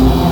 you.